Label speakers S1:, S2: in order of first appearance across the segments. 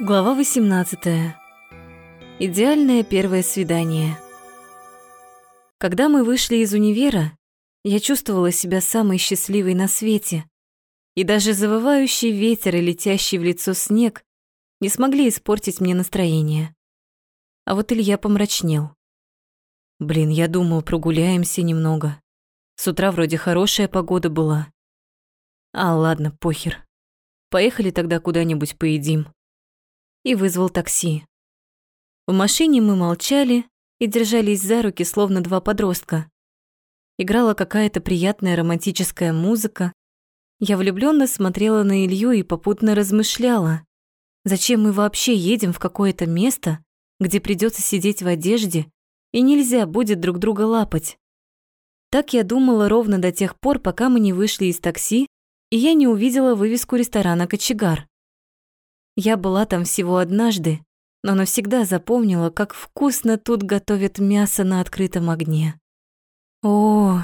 S1: Глава 18. Идеальное первое свидание. Когда мы вышли из универа, я чувствовала себя самой счастливой на свете. И даже завывающий ветер и летящий в лицо снег не смогли испортить мне настроение. А вот Илья помрачнел. Блин, я думал, прогуляемся немного. С утра вроде хорошая погода была. А, ладно, похер. Поехали тогда куда-нибудь поедим. И вызвал такси. В машине мы молчали и держались за руки, словно два подростка. Играла какая-то приятная романтическая музыка. Я влюбленно смотрела на Илью и попутно размышляла, зачем мы вообще едем в какое-то место, где придется сидеть в одежде и нельзя будет друг друга лапать. Так я думала ровно до тех пор, пока мы не вышли из такси и я не увидела вывеску ресторана «Кочегар». Я была там всего однажды, но навсегда запомнила, как вкусно тут готовят мясо на открытом огне. О,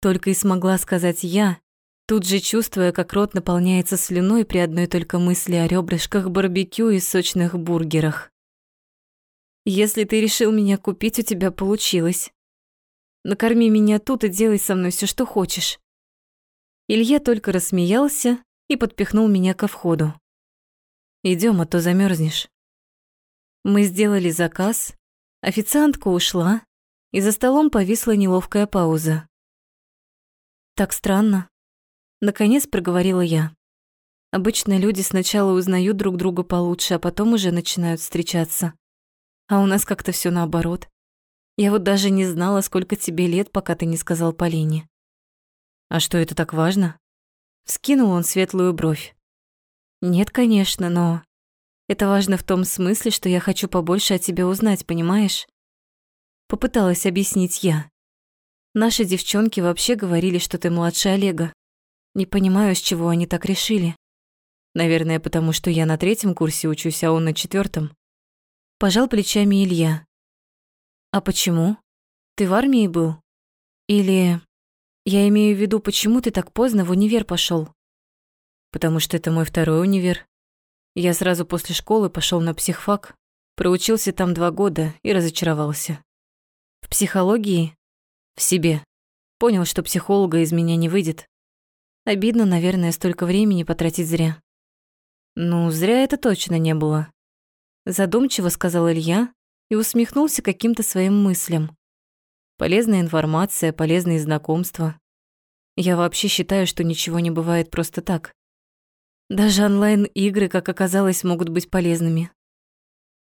S1: только и смогла сказать я, тут же чувствуя, как рот наполняется слюной при одной только мысли о ребрышках барбекю и сочных бургерах. Если ты решил меня купить, у тебя получилось. Накорми меня тут и делай со мной все, что хочешь. Илья только рассмеялся и подпихнул меня ко входу. Идем, а то замерзнешь. Мы сделали заказ, официантка ушла, и за столом повисла неловкая пауза. Так странно. Наконец проговорила я. Обычно люди сначала узнают друг друга получше, а потом уже начинают встречаться. А у нас как-то все наоборот. Я вот даже не знала, сколько тебе лет, пока ты не сказал Полине. А что это так важно? Скинул он светлую бровь. Нет, конечно, но это важно в том смысле, что я хочу побольше о тебе узнать, понимаешь? Попыталась объяснить я. Наши девчонки вообще говорили, что ты младше Олега. Не понимаю, с чего они так решили. Наверное, потому что я на третьем курсе учусь, а он на четвертом. Пожал плечами Илья. А почему? Ты в армии был? Или я имею в виду, почему ты так поздно в универ пошел? Потому что это мой второй универ. Я сразу после школы пошел на психфак, проучился там два года и разочаровался. В психологии? В себе. Понял, что психолога из меня не выйдет. Обидно, наверное, столько времени потратить зря. Ну, зря это точно не было. Задумчиво сказал Илья и усмехнулся каким-то своим мыслям. Полезная информация, полезные знакомства. Я вообще считаю, что ничего не бывает просто так. Даже онлайн-игры, как оказалось, могут быть полезными.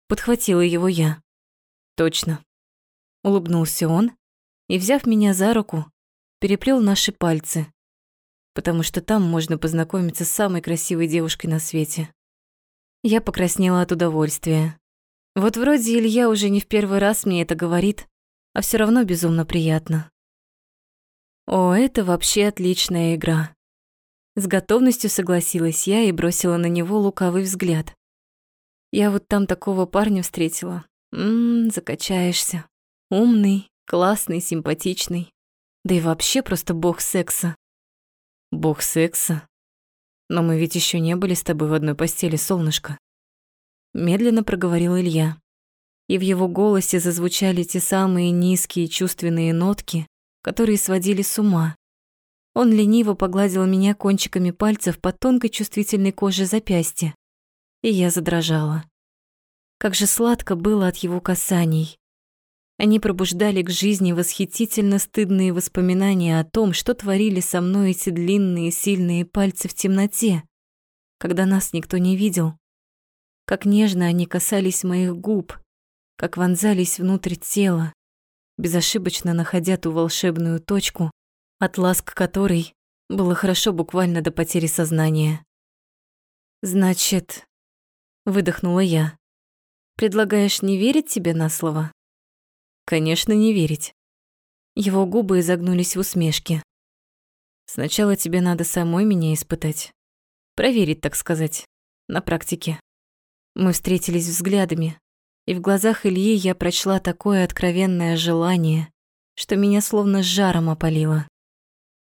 S1: Подхватила его я. Точно. Улыбнулся он и, взяв меня за руку, переплел наши пальцы, потому что там можно познакомиться с самой красивой девушкой на свете. Я покраснела от удовольствия. Вот вроде Илья уже не в первый раз мне это говорит, а все равно безумно приятно. О, это вообще отличная игра. С готовностью согласилась я и бросила на него лукавый взгляд. Я вот там такого парня встретила. Ммм, закачаешься. Умный, классный, симпатичный. Да и вообще просто бог секса. Бог секса? Но мы ведь еще не были с тобой в одной постели, солнышко. Медленно проговорил Илья и в его голосе зазвучали те самые низкие чувственные нотки, которые сводили с ума. Он лениво погладил меня кончиками пальцев по тонкой чувствительной коже запястья, и я задрожала. Как же сладко было от его касаний. Они пробуждали к жизни восхитительно стыдные воспоминания о том, что творили со мной эти длинные сильные пальцы в темноте, когда нас никто не видел. Как нежно они касались моих губ, как вонзались внутрь тела, безошибочно находя ту волшебную точку, от ласк которой было хорошо буквально до потери сознания. «Значит...» — выдохнула я. «Предлагаешь не верить тебе на слово?» «Конечно, не верить». Его губы изогнулись в усмешке. «Сначала тебе надо самой меня испытать. Проверить, так сказать, на практике». Мы встретились взглядами, и в глазах Ильи я прочла такое откровенное желание, что меня словно жаром опалило.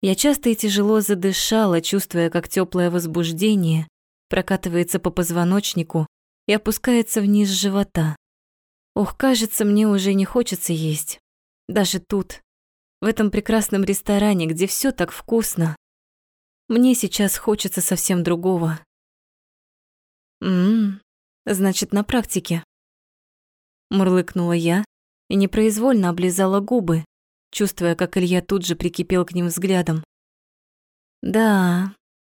S1: Я часто и тяжело задышала, чувствуя, как теплое возбуждение прокатывается по позвоночнику и опускается вниз живота. Ох, кажется, мне уже не хочется есть. Даже тут, в этом прекрасном ресторане, где все так вкусно. Мне сейчас хочется совсем другого. Ммм, значит, на практике. Мурлыкнула я и непроизвольно облизала губы, чувствуя, как Илья тут же прикипел к ним взглядом. Да,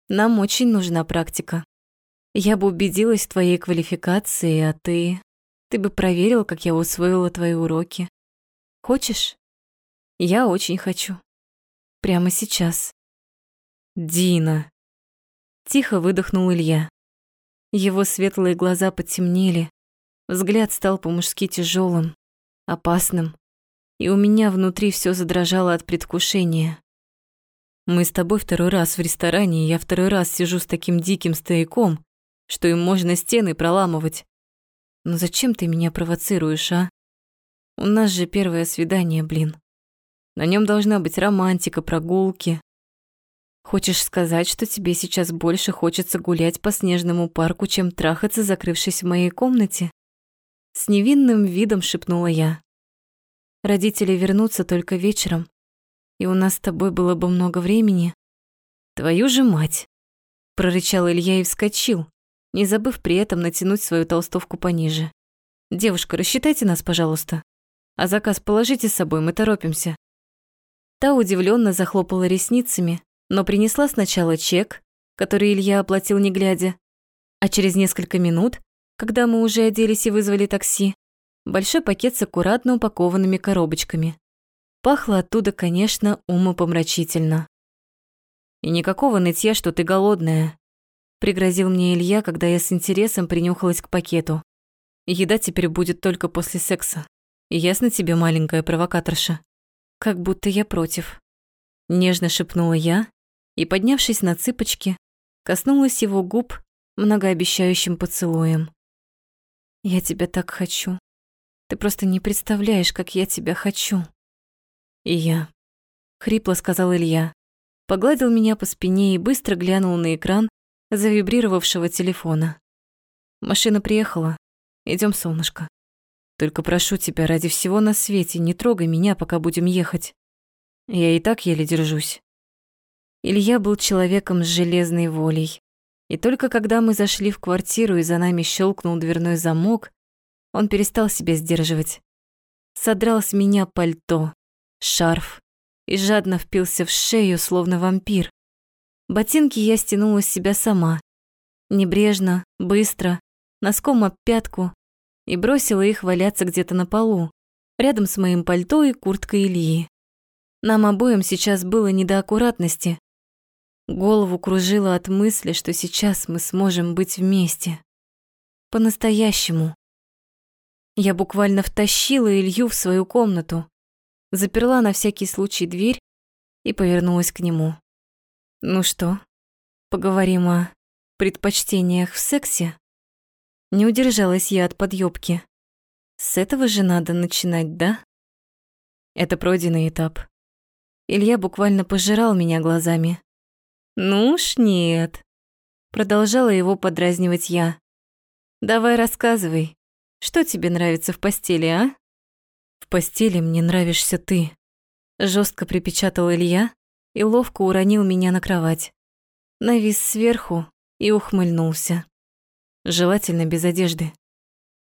S1: нам очень нужна практика. Я бы убедилась в твоей квалификации, а ты... Ты бы проверил, как я усвоила твои уроки. Хочешь? Я очень хочу. Прямо сейчас. Дина. Тихо выдохнул Илья. Его светлые глаза потемнели, взгляд стал по-мужски тяжелым, опасным, и у меня внутри все задрожало от предвкушения. Мы с тобой второй раз в ресторане, и я второй раз сижу с таким диким стояком, что им можно стены проламывать. Но зачем ты меня провоцируешь, а? У нас же первое свидание, блин. На нем должна быть романтика, прогулки. Хочешь сказать, что тебе сейчас больше хочется гулять по снежному парку, чем трахаться, закрывшись в моей комнате? С невинным видом шепнула я. Родители вернутся только вечером, и у нас с тобой было бы много времени. Твою же мать! Прорычал Илья и вскочил, не забыв при этом натянуть свою толстовку пониже. «Девушка, рассчитайте нас, пожалуйста. А заказ положите с собой, мы торопимся». Та удивленно захлопала ресницами, но принесла сначала чек, который Илья оплатил не глядя, а через несколько минут, когда мы уже оделись и вызвали такси, большой пакет с аккуратно упакованными коробочками. Пахло оттуда, конечно, умопомрачительно. «И никакого нытья, что ты голодная», пригрозил мне Илья, когда я с интересом принюхалась к пакету. Еда теперь будет только после секса. Ясно тебе, маленькая провокаторша? Как будто я против. Нежно шепнула я и, поднявшись на цыпочки, коснулась его губ многообещающим поцелуем. Я тебя так хочу. Ты просто не представляешь, как я тебя хочу. И я. Хрипло сказал Илья. Погладил меня по спине и быстро глянул на экран, завибрировавшего телефона. Машина приехала. Идем, солнышко. Только прошу тебя, ради всего на свете, не трогай меня, пока будем ехать. Я и так еле держусь. Илья был человеком с железной волей. И только когда мы зашли в квартиру и за нами щелкнул дверной замок, он перестал себя сдерживать. Содрал с меня пальто, шарф и жадно впился в шею, словно вампир. Ботинки я стянула с себя сама. Небрежно, быстро, носком об пятку и бросила их валяться где-то на полу, рядом с моим пальто и курткой Ильи. Нам обоим сейчас было не до аккуратности. Голову кружило от мысли, что сейчас мы сможем быть вместе. По-настоящему. Я буквально втащила Илью в свою комнату, заперла на всякий случай дверь и повернулась к нему. Ну что, поговорим о предпочтениях в сексе? Не удержалась я от подъёбки. С этого же надо начинать, да? Это пройденный этап. Илья буквально пожирал меня глазами. Ну уж нет. Продолжала его подразнивать я. Давай рассказывай, что тебе нравится в постели, а? В постели мне нравишься ты. Жестко припечатал Илья, и ловко уронил меня на кровать. Навис сверху и ухмыльнулся. Желательно без одежды.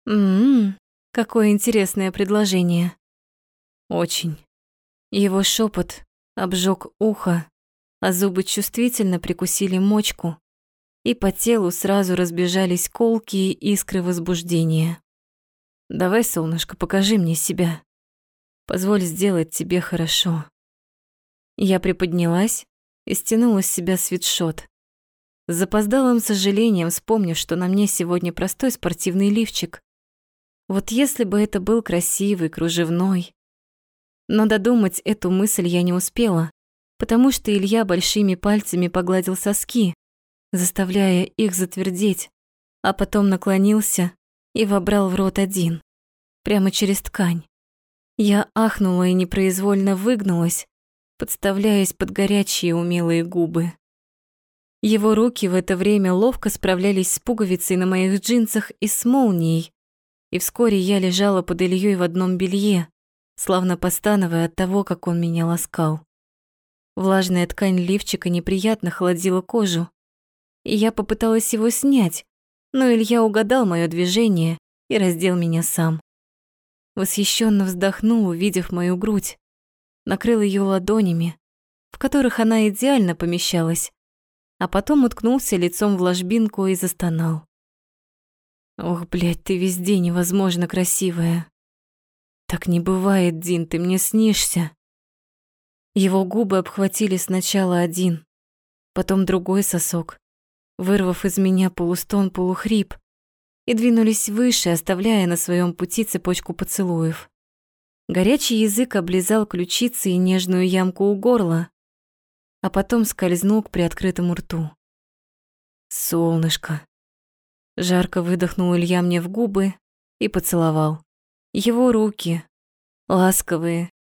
S1: «Ммм, какое интересное предложение». «Очень». Его шепот обжег ухо, а зубы чувствительно прикусили мочку, и по телу сразу разбежались колкие искры возбуждения. «Давай, солнышко, покажи мне себя. Позволь сделать тебе хорошо». Я приподнялась и стянула с себя свитшот. С запоздалым сожалением вспомнив, что на мне сегодня простой спортивный лифчик. Вот если бы это был красивый, кружевной. Но додумать эту мысль я не успела, потому что Илья большими пальцами погладил соски, заставляя их затвердеть, а потом наклонился и вобрал в рот один, прямо через ткань. Я ахнула и непроизвольно выгнулась, подставляясь под горячие умелые губы. Его руки в это время ловко справлялись с пуговицей на моих джинсах и с молнией, и вскоре я лежала под Ильей в одном белье, славно постановая от того, как он меня ласкал. Влажная ткань лифчика неприятно холодила кожу, и я попыталась его снять, но Илья угадал мое движение и раздел меня сам. Восхищенно вздохнул, увидев мою грудь, накрыл ее ладонями, в которых она идеально помещалась, а потом уткнулся лицом в ложбинку и застонал. «Ох, блядь, ты везде невозможно красивая. Так не бывает, Дин, ты мне снишься». Его губы обхватили сначала один, потом другой сосок, вырвав из меня полустон-полухрип, и двинулись выше, оставляя на своем пути цепочку поцелуев. Горячий язык облизал ключицы и нежную ямку у горла, а потом скользнул к приоткрытому рту. «Солнышко!» Жарко выдохнул Илья мне в губы и поцеловал. Его руки, ласковые,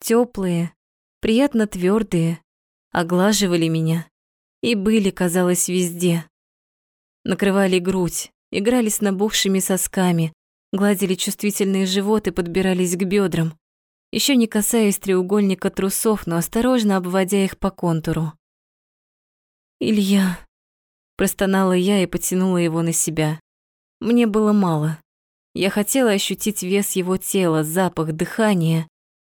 S1: теплые, приятно твердые, оглаживали меня и были, казалось, везде. Накрывали грудь, играли с набухшими сосками, гладили чувствительные животы, подбирались к бедрам еще не касаясь треугольника трусов, но осторожно обводя их по контуру. «Илья», – простонала я и потянула его на себя. Мне было мало. Я хотела ощутить вес его тела, запах, дыхание.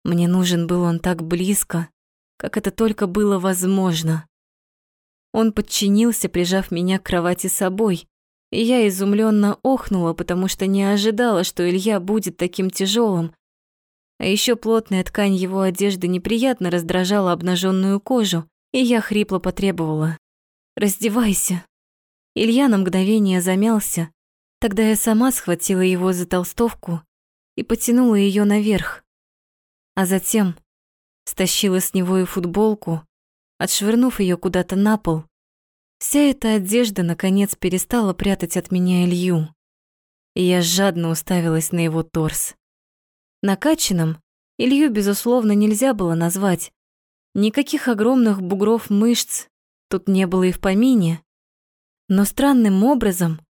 S1: Мне нужен был он так близко, как это только было возможно. Он подчинился, прижав меня к кровати собой, и я изумленно охнула, потому что не ожидала, что Илья будет таким тяжелым, а еще плотная ткань его одежды неприятно раздражала обнаженную кожу, и я хрипло потребовала. «Раздевайся». Илья на мгновение замялся. Тогда я сама схватила его за толстовку и потянула ее наверх. А затем стащила с него и футболку, отшвырнув ее куда-то на пол. Вся эта одежда, наконец, перестала прятать от меня Илью. И я жадно уставилась на его торс. Накачанным Илью, безусловно, нельзя было назвать. Никаких огромных бугров мышц тут не было и в помине. Но странным образом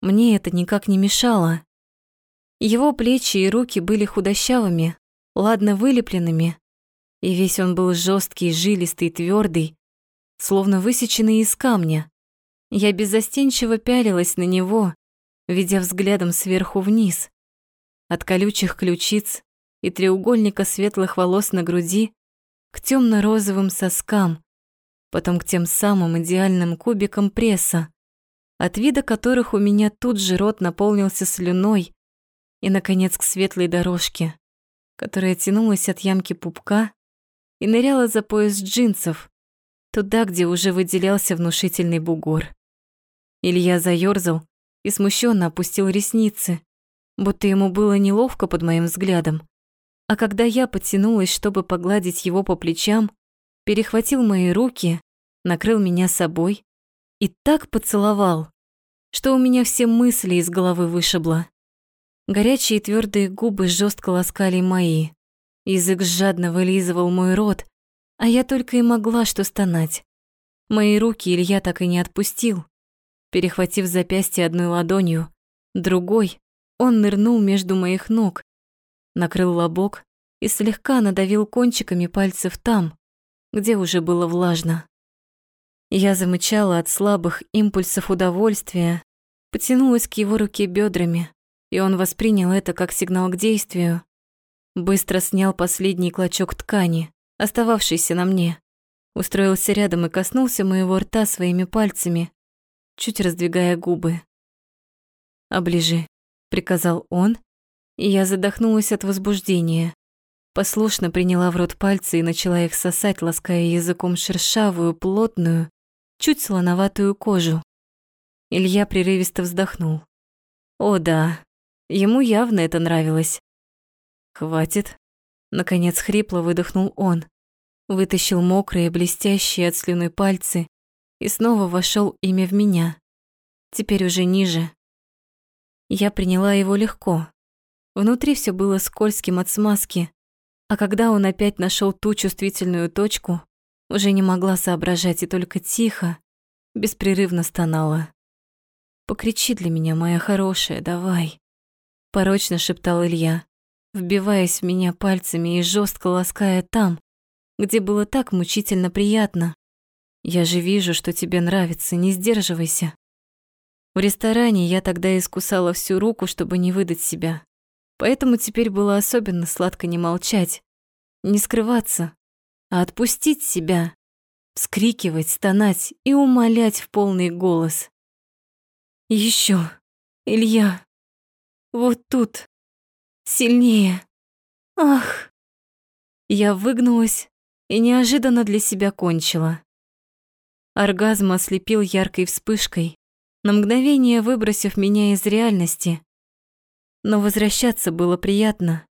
S1: мне это никак не мешало. Его плечи и руки были худощавыми, ладно вылепленными, и весь он был жесткий, жилистый, твердый, словно высеченный из камня. Я беззастенчиво пялилась на него, ведя взглядом сверху вниз от колючих ключиц и треугольника светлых волос на груди к темно-розовым соскам, потом к тем самым идеальным кубикам пресса, от вида которых у меня тут же рот наполнился слюной, и, наконец, к светлой дорожке, которая тянулась от ямки пупка и ныряла за пояс джинсов, туда, где уже выделялся внушительный бугор. Илья заёрзал и смущенно опустил ресницы, будто ему было неловко под моим взглядом. А когда я потянулась, чтобы погладить его по плечам, перехватил мои руки, накрыл меня собой и так поцеловал, что у меня все мысли из головы вышибло. Горячие твердые губы жестко ласкали мои. Язык жадно вылизывал мой рот, а я только и могла что стонать. Мои руки Илья так и не отпустил. Перехватив запястье одной ладонью, другой он нырнул между моих ног, накрыл лобок и слегка надавил кончиками пальцев там, где уже было влажно. Я замычала от слабых импульсов удовольствия, потянулась к его руке бедрами, и он воспринял это как сигнал к действию. Быстро снял последний клочок ткани, остававшийся на мне, устроился рядом и коснулся моего рта своими пальцами, чуть раздвигая губы. «Оближи», приказал он, и я задохнулась от возбуждения. Послушно приняла в рот пальцы и начала их сосать, лаская языком шершавую, плотную, чуть слоноватую кожу. Илья прерывисто вздохнул. О да, ему явно это нравилось. Хватит. Наконец хрипло выдохнул он, вытащил мокрые, блестящие от слюны пальцы и снова вошел ими в меня. Теперь уже ниже, я приняла его легко. Внутри все было скользким от смазки, а когда он опять нашел ту чувствительную точку, уже не могла соображать и только тихо, беспрерывно стонала. «Покричи для меня, моя хорошая, давай!» Порочно шептал Илья, вбиваясь в меня пальцами и жестко лаская там, где было так мучительно приятно. «Я же вижу, что тебе нравится, не сдерживайся!» В ресторане я тогда искусала всю руку, чтобы не выдать себя. Поэтому теперь было особенно сладко не молчать, не скрываться, а отпустить себя, вскрикивать, стонать и умолять в полный голос. Еще, Илья, вот тут, сильнее. Ах! Я выгнулась и неожиданно для себя кончила. Оргазм ослепил яркой вспышкой, на мгновение выбросив меня из реальности. Но возвращаться было приятно,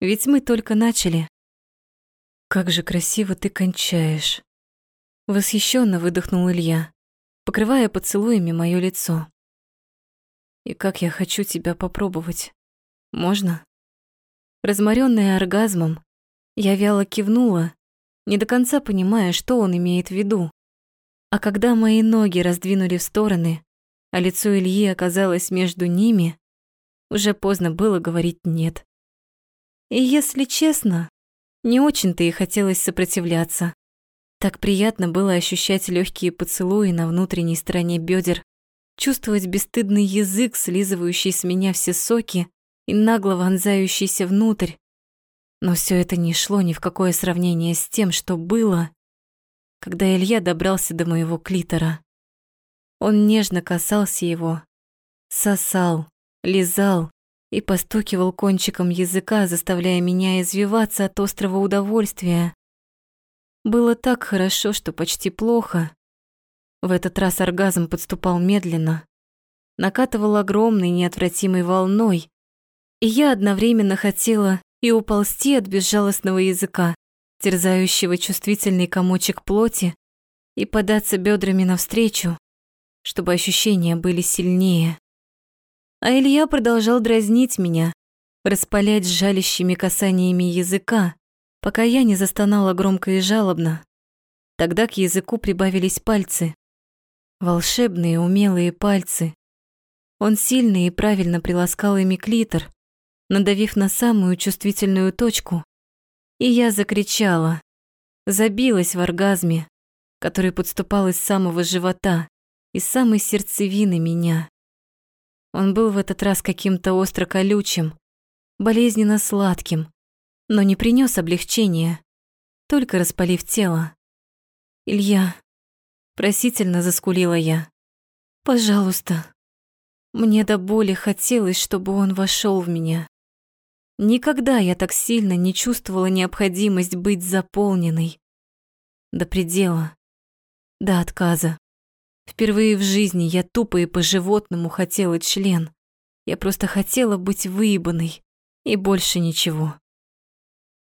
S1: ведь мы только начали. «Как же красиво ты кончаешь!» Восхищенно выдохнул Илья, покрывая поцелуями мое лицо. «И как я хочу тебя попробовать. Можно?» Разморённая оргазмом, я вяло кивнула, не до конца понимая, что он имеет в виду. А когда мои ноги раздвинули в стороны, а лицо Ильи оказалось между ними, уже поздно было говорить «нет». И если честно, не очень-то и хотелось сопротивляться. Так приятно было ощущать легкие поцелуи на внутренней стороне бедер, чувствовать бесстыдный язык, слизывающий с меня все соки и нагло вонзающийся внутрь. Но все это не шло ни в какое сравнение с тем, что было, когда Илья добрался до моего клитора. Он нежно касался его, сосал, лизал и постукивал кончиком языка, заставляя меня извиваться от острого удовольствия. Было так хорошо, что почти плохо. В этот раз оргазм подступал медленно, накатывал огромной неотвратимой волной, и я одновременно хотела и уползти от безжалостного языка, терзающего чувствительный комочек плоти, и податься бедрами навстречу, чтобы ощущения были сильнее. А Илья продолжал дразнить меня, распалять жалящими касаниями языка, пока я не застонала громко и жалобно. Тогда к языку прибавились пальцы. Волшебные, умелые пальцы. Он сильно и правильно приласкал ими клитор, надавив на самую чувствительную точку. И я закричала, забилась в оргазме, который подступал из самого живота, из самой сердцевины меня. Он был в этот раз каким-то остро колючим, болезненно сладким, но не принес облегчения, только распалив тело. «Илья», — просительно заскулила я, — «пожалуйста». Мне до боли хотелось, чтобы он вошел в меня. Никогда я так сильно не чувствовала необходимость быть заполненной. До предела, до отказа. Впервые в жизни я тупо и по-животному хотела член. Я просто хотела быть выебанной. И больше ничего.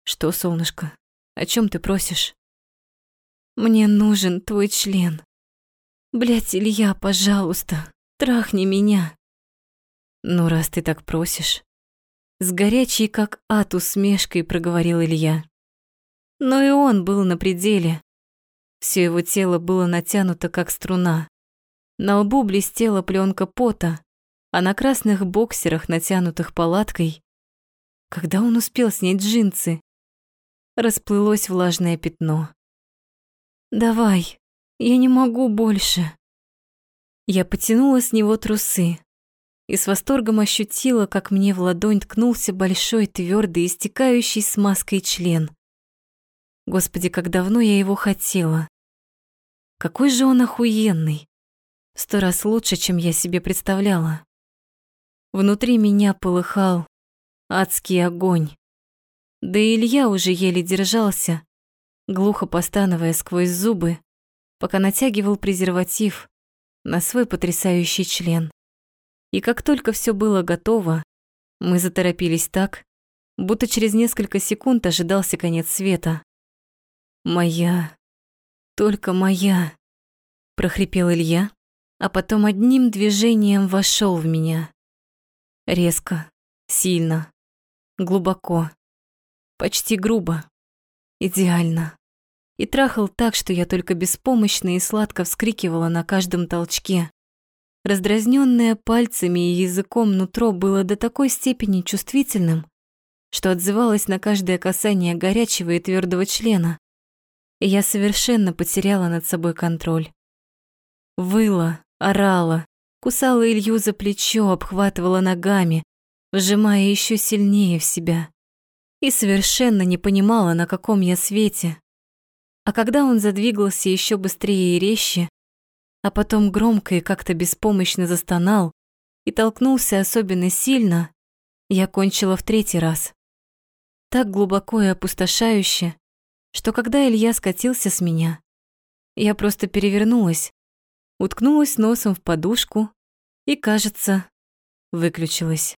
S1: Что, солнышко, о чем ты просишь? Мне нужен твой член. Блять, Илья, пожалуйста, трахни меня. Ну, раз ты так просишь. С горячей, как ад, усмешкой проговорил Илья. Но и он был на пределе. Все его тело было натянуто, как струна. На лбу блестела пленка пота, а на красных боксерах, натянутых палаткой, когда он успел снять джинсы, расплылось влажное пятно. «Давай, я не могу больше». Я потянула с него трусы и с восторгом ощутила, как мне в ладонь ткнулся большой, твердый, истекающий смазкой член. Господи, как давно я его хотела. Какой же он охуенный. Сто раз лучше, чем я себе представляла. Внутри меня полыхал адский огонь. Да и Илья уже еле держался, глухо постановая сквозь зубы, пока натягивал презерватив на свой потрясающий член. И как только все было готово, мы заторопились так, будто через несколько секунд ожидался конец света. «Моя только моя», — прохрипел Илья, а потом одним движением вошел в меня. Резко, сильно, глубоко, почти грубо, идеально. и трахал так, что я только беспомощно и сладко вскрикивала на каждом толчке. Раздразнённое пальцами и языком нутро было до такой степени чувствительным, что отзывалось на каждое касание горячего и твердого члена. И я совершенно потеряла над собой контроль. Выла, орала, кусала Илью за плечо, обхватывала ногами, вжимая еще сильнее в себя. И совершенно не понимала, на каком я свете. А когда он задвигался еще быстрее и резче, а потом громко и как-то беспомощно застонал и толкнулся особенно сильно, я кончила в третий раз так глубоко и опустошающе, что когда Илья скатился с меня, я просто перевернулась, уткнулась носом в подушку и, кажется, выключилась.